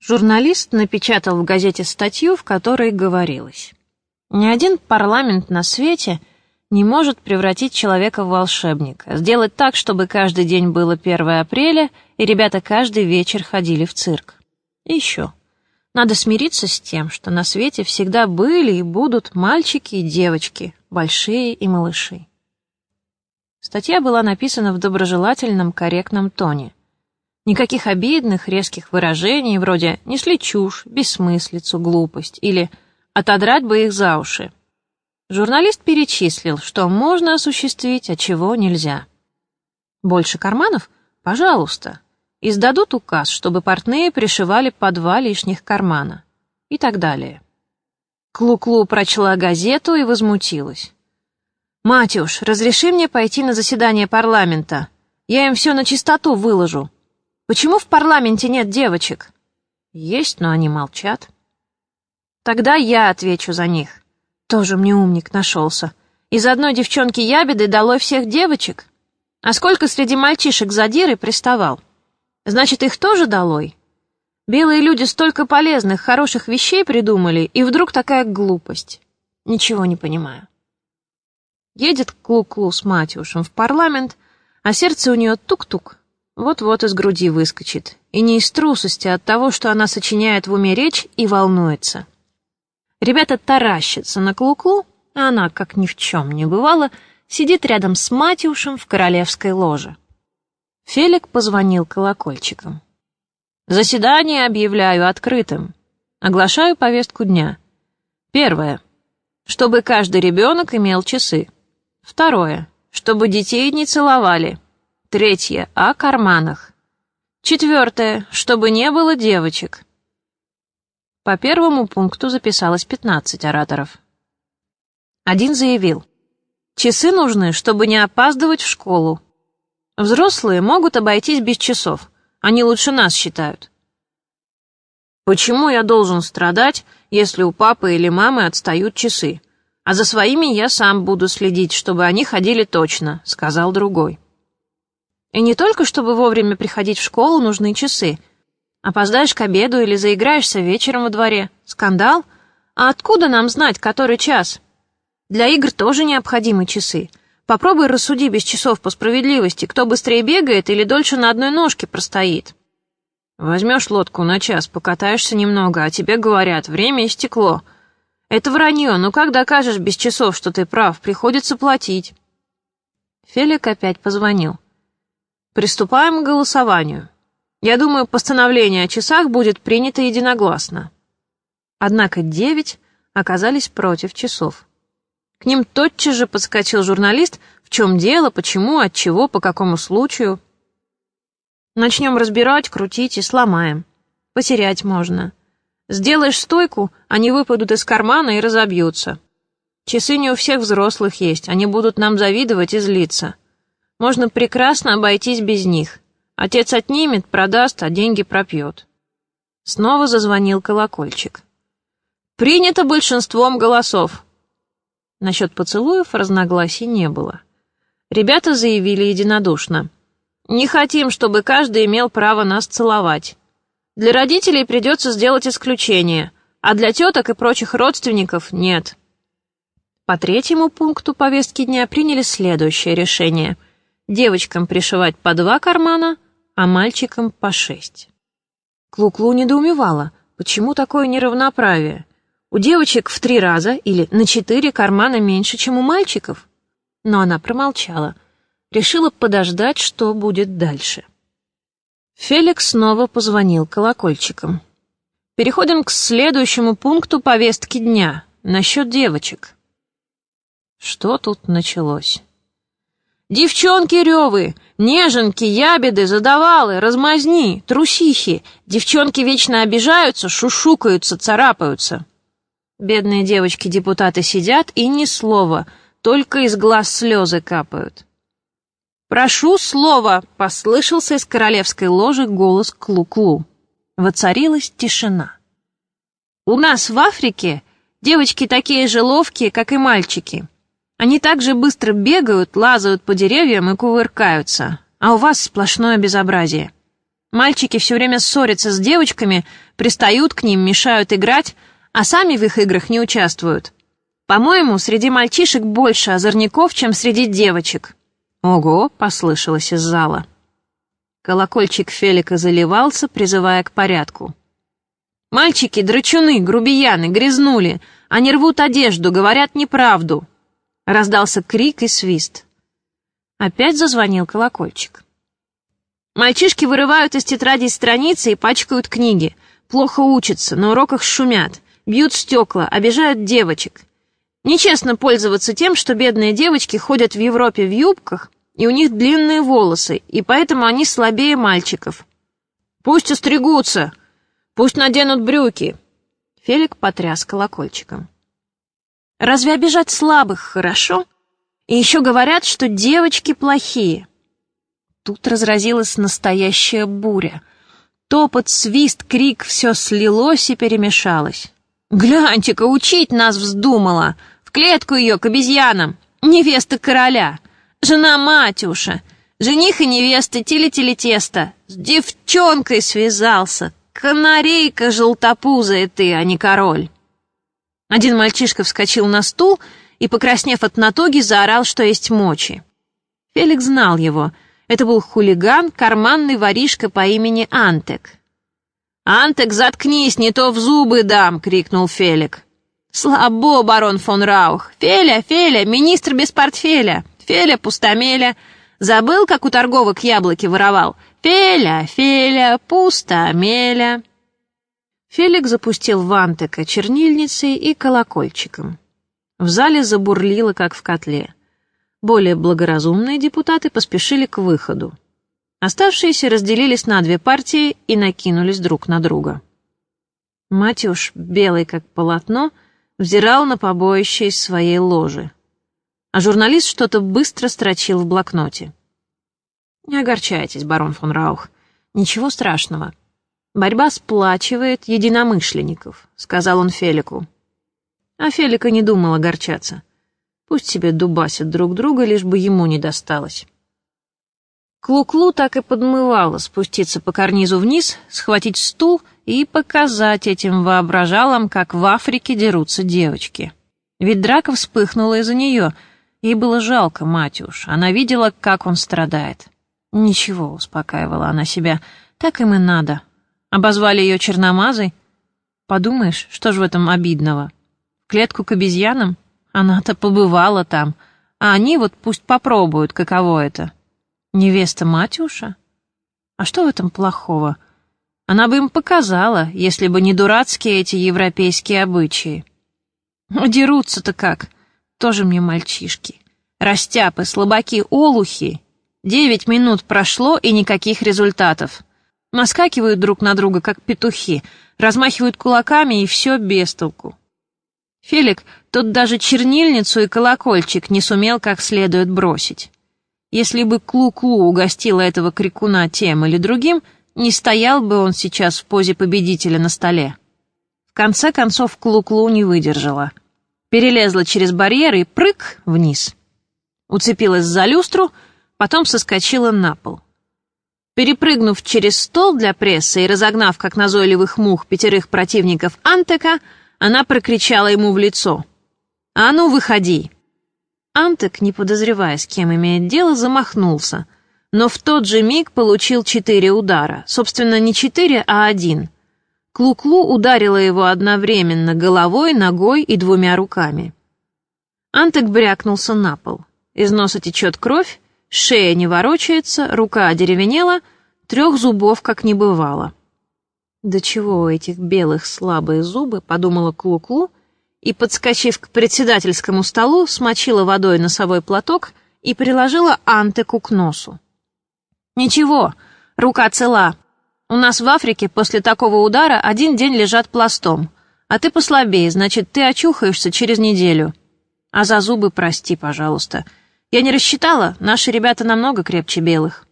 Журналист напечатал в газете статью, в которой говорилось. Ни один парламент на свете не может превратить человека в волшебника, сделать так, чтобы каждый день было 1 апреля, и ребята каждый вечер ходили в цирк. И еще. Надо смириться с тем, что на свете всегда были и будут мальчики и девочки, большие и малыши. Статья была написана в доброжелательном, корректном тоне. Никаких обидных, резких выражений, вроде «несли чушь», «бессмыслицу», «глупость» или «отодрать бы их за уши». Журналист перечислил, что можно осуществить, а чего нельзя. Больше карманов? Пожалуйста. Издадут указ, чтобы портные пришивали по два лишних кармана. И так далее. Клу-Клу прочла газету и возмутилась. «Матюш, разреши мне пойти на заседание парламента. Я им все на чистоту выложу. Почему в парламенте нет девочек? Есть, но они молчат. Тогда я отвечу за них. Тоже мне умник нашелся. Из одной девчонки ябеды долой всех девочек. А сколько среди мальчишек задиры приставал? Значит, их тоже долой? Белые люди столько полезных, хороших вещей придумали, и вдруг такая глупость. Ничего не понимаю. Едет Клу-Клу с Матюшем в парламент, а сердце у нее тук-тук, вот-вот из груди выскочит. И не из трусости, а от того, что она сочиняет в уме речь и волнуется. Ребята таращатся на клуклу, а она, как ни в чем не бывало, сидит рядом с Матюшем в королевской ложе. Фелик позвонил колокольчиком. «Заседание объявляю открытым. Оглашаю повестку дня. Первое. Чтобы каждый ребенок имел часы. Второе. Чтобы детей не целовали. Третье — о карманах. Четвертое — чтобы не было девочек. По первому пункту записалось 15 ораторов. Один заявил, часы нужны, чтобы не опаздывать в школу. Взрослые могут обойтись без часов, они лучше нас считают. Почему я должен страдать, если у папы или мамы отстают часы? А за своими я сам буду следить, чтобы они ходили точно, сказал другой. И не только, чтобы вовремя приходить в школу, нужны часы. Опоздаешь к обеду или заиграешься вечером во дворе. Скандал? А откуда нам знать, который час? Для игр тоже необходимы часы. Попробуй рассуди без часов по справедливости, кто быстрее бегает или дольше на одной ножке простоит. Возьмешь лодку на час, покатаешься немного, а тебе говорят, время истекло. Это вранье, но как докажешь без часов, что ты прав, приходится платить. Фелик опять позвонил. Приступаем к голосованию. Я думаю, постановление о часах будет принято единогласно. Однако девять оказались против часов. К ним тотчас же подскочил журналист, в чем дело, почему, от чего, по какому случаю. Начнем разбирать, крутить и сломаем. Потерять можно. Сделаешь стойку, они выпадут из кармана и разобьются. Часы не у всех взрослых есть, они будут нам завидовать и злиться. Можно прекрасно обойтись без них. Отец отнимет, продаст, а деньги пропьет. Снова зазвонил колокольчик. «Принято большинством голосов!» Насчет поцелуев разногласий не было. Ребята заявили единодушно. «Не хотим, чтобы каждый имел право нас целовать. Для родителей придется сделать исключение, а для теток и прочих родственников нет». По третьему пункту повестки дня приняли следующее решение — девочкам пришивать по два кармана, а мальчикам по шесть. Клуклу -клу недоумевала, почему такое неравноправие? У девочек в три раза или на четыре кармана меньше, чем у мальчиков. Но она промолчала, решила подождать, что будет дальше. Феликс снова позвонил колокольчиком. Переходим к следующему пункту повестки дня, насчет девочек. Что тут началось? Девчонки ревы, неженки, ябеды, задавалы, размазни, трусихи. Девчонки вечно обижаются, шушукаются, царапаются. Бедные девочки-депутаты сидят и ни слова, только из глаз слезы капают. «Прошу слова!» — послышался из королевской ложи голос Клу-Клу. Воцарилась тишина. «У нас в Африке девочки такие же ловкие, как и мальчики. Они так же быстро бегают, лазают по деревьям и кувыркаются, а у вас сплошное безобразие. Мальчики все время ссорятся с девочками, пристают к ним, мешают играть, а сами в их играх не участвуют. По-моему, среди мальчишек больше озорников, чем среди девочек. Ого, послышалось из зала. Колокольчик Фелика заливался, призывая к порядку. «Мальчики, драчуны, грубияны, грязнули. Они рвут одежду, говорят неправду». Раздался крик и свист. Опять зазвонил колокольчик. Мальчишки вырывают из тетрадей страницы и пачкают книги. Плохо учатся, на уроках шумят, бьют стекла, обижают девочек. Нечестно пользоваться тем, что бедные девочки ходят в Европе в юбках, и у них длинные волосы, и поэтому они слабее мальчиков. «Пусть остригутся! Пусть наденут брюки!» Фелик потряс колокольчиком. «Разве обижать слабых хорошо? И еще говорят, что девочки плохие». Тут разразилась настоящая буря. Топот, свист, крик — все слилось и перемешалось. «Гляньте-ка, учить нас вздумала! В клетку ее к обезьянам! Невеста короля! Жена Матюша! Жених и невеста тили-тили-тесто! С девчонкой связался! Канарейка желтопузая ты, а не король!» Один мальчишка вскочил на стул и, покраснев от натуги, заорал, что есть мочи. Феликс знал его. Это был хулиган, карманный воришка по имени Антек. «Антек, заткнись, не то в зубы дам!» — крикнул Фелик. «Слабо, барон фон Раух! Феля, Феля, министр без портфеля! Феля, пустомеля! Забыл, как у торговок яблоки воровал? Феля, Феля, пустомеля!» Фелик запустил в Антека чернильницей и колокольчиком. В зале забурлило, как в котле. Более благоразумные депутаты поспешили к выходу. Оставшиеся разделились на две партии и накинулись друг на друга. Матюш, белый как полотно, взирал на побоище из своей ложи. А журналист что-то быстро строчил в блокноте. «Не огорчайтесь, барон фон Раух. Ничего страшного. Борьба сплачивает единомышленников», — сказал он Фелику. А Фелика не думал огорчаться. Пусть себе дубасят друг друга, лишь бы ему не досталось. Клуклу -клу так и подмывало спуститься по карнизу вниз, схватить стул и показать этим воображалам, как в Африке дерутся девочки. Ведь драка вспыхнула из-за нее. Ей было жалко Матюш. Она видела, как он страдает. «Ничего», — успокаивала она себя, — «так им и надо». Обозвали ее черномазой. Подумаешь, что ж в этом обидного? Клетку к обезьянам? Она-то побывала там. А они вот пусть попробуют, каково это. Невеста Матюша? А что в этом плохого? Она бы им показала, если бы не дурацкие эти европейские обычаи. Дерутся-то как? Тоже мне мальчишки. Растяпы, слабаки, олухи. Девять минут прошло, и никаких результатов. Наскакивают друг на друга, как петухи, размахивают кулаками, и все без толку. Фелик, тот даже чернильницу и колокольчик не сумел как следует бросить. Если бы Клу-Клу угостила этого крикуна тем или другим, не стоял бы он сейчас в позе победителя на столе. В конце концов Клу-Клу не выдержала. Перелезла через барьер и прыг вниз. Уцепилась за люстру, потом соскочила на пол. Перепрыгнув через стол для прессы и разогнав, как назойливых мух, пятерых противников Антека, она прокричала ему в лицо. «А ну, выходи!» Антек, не подозревая, с кем имеет дело, замахнулся, но в тот же миг получил четыре удара. Собственно, не четыре, а один. Клуклу -клу ударила его одновременно головой, ногой и двумя руками. Антек брякнулся на пол. Из носа течет кровь, шея не ворочается, рука одеревенела, трех зубов как не бывало. «Да чего у этих белых слабые зубы?» — подумала Клуклу, -клу, и, подскочив к председательскому столу, смочила водой носовой платок и приложила Антеку к носу. «Ничего, рука цела. У нас в Африке после такого удара один день лежат пластом, а ты послабее, значит, ты очухаешься через неделю. А за зубы прости, пожалуйста. Я не рассчитала, наши ребята намного крепче белых».